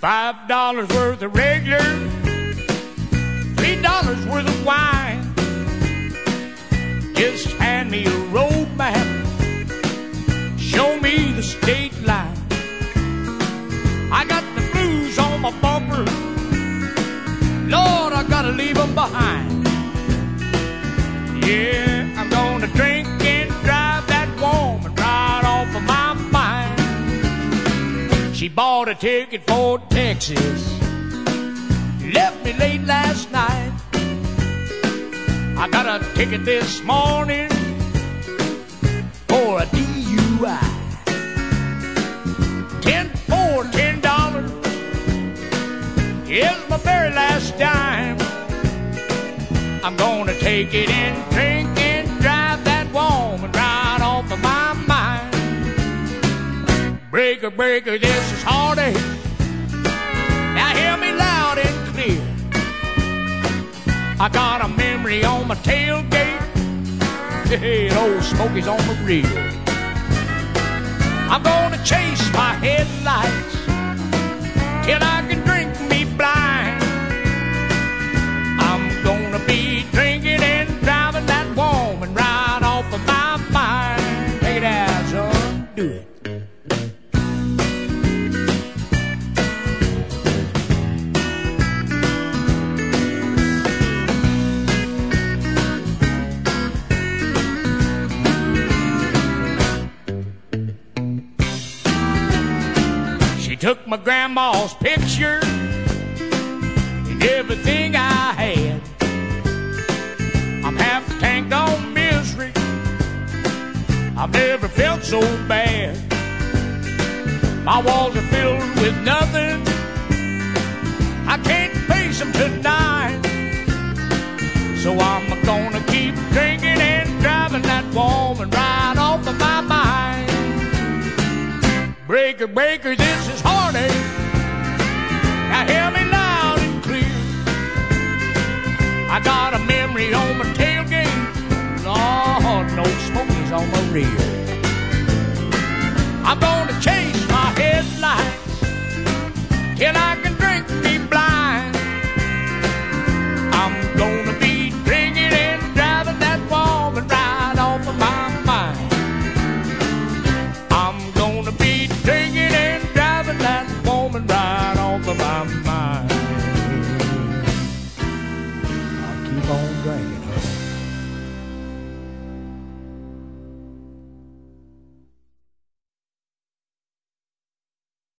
Five dollars worth of regular, three dollars worth of wine. Just hand me a road map, show me the state line. I got the blues on my bumper, Lord, I gotta leave them behind. Yeah, She bought a ticket for Texas, left me late last night. I got a ticket this morning for a DUI. Ten for ten dollars is my very last dime. I'm gonna take it and Breaker, breaker, this is heartache. Now hear me loud and clear. I got a memory on my tailgate. Hey, old Smoky's on my rear. I'm gonna chase my headlights till I can drink me blind. I'm gonna be drinking and driving that woman right off of my mind. Take it out, son. Do it. Took my grandma's picture and everything I had. I'm half tanked on misery. I've never felt so bad. My walls are filled with nothing. Breaker, breaker, this is heartache. Now hear me loud and clear. I got a memory on my tailgate. Lord, no smoke is on my rear. I'm gonna chase my headlights till I